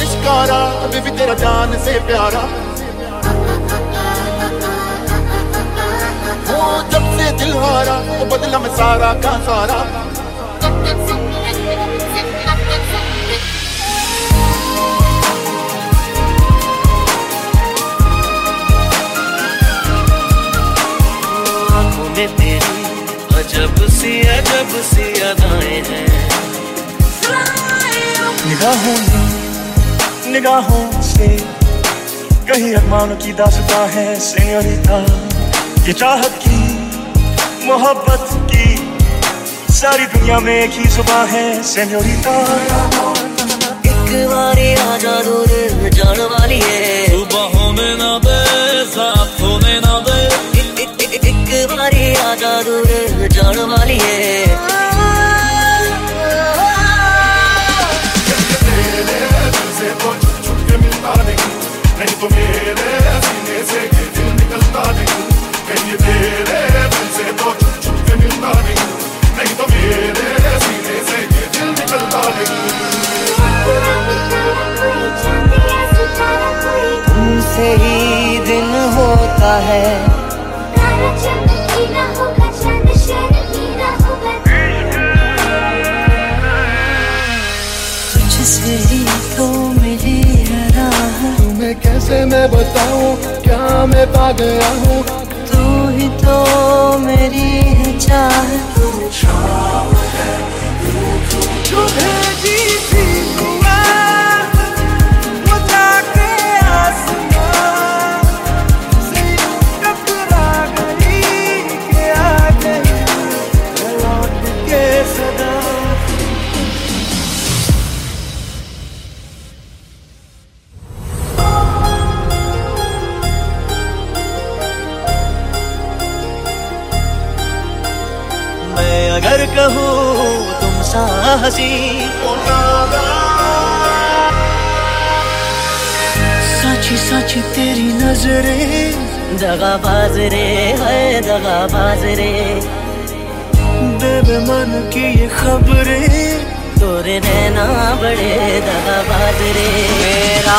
लिशकारा अभी भी तेरा जान से प्यारा। वो जब से दिल हारा, वो बदला मैं सारा का सारा। में तेरी। अजब सी अजब सी अदाएँ हैं। निगाहों में निगाहों से कहीं अरमानों की दासता है सेयोरिता। ये चाहत की मोहब्बत की सारी दुनिया में एक ही जुबा है सेयोरिता। एक बारी आजा दूर जान वाली है। है। तुझसे ही तो मिली है तुम्हें कैसे मैं बताऊँ? क्या मैं पा गया हूँ? तू ही तो मेरी अगर कहूँ तुम सा हसी सची सची तेरी नज़रें दगा बाजरे है दगा बाजरे बेबे मन की ये खबरें, तोरे रहना बड़े दगा बाजरे मेरा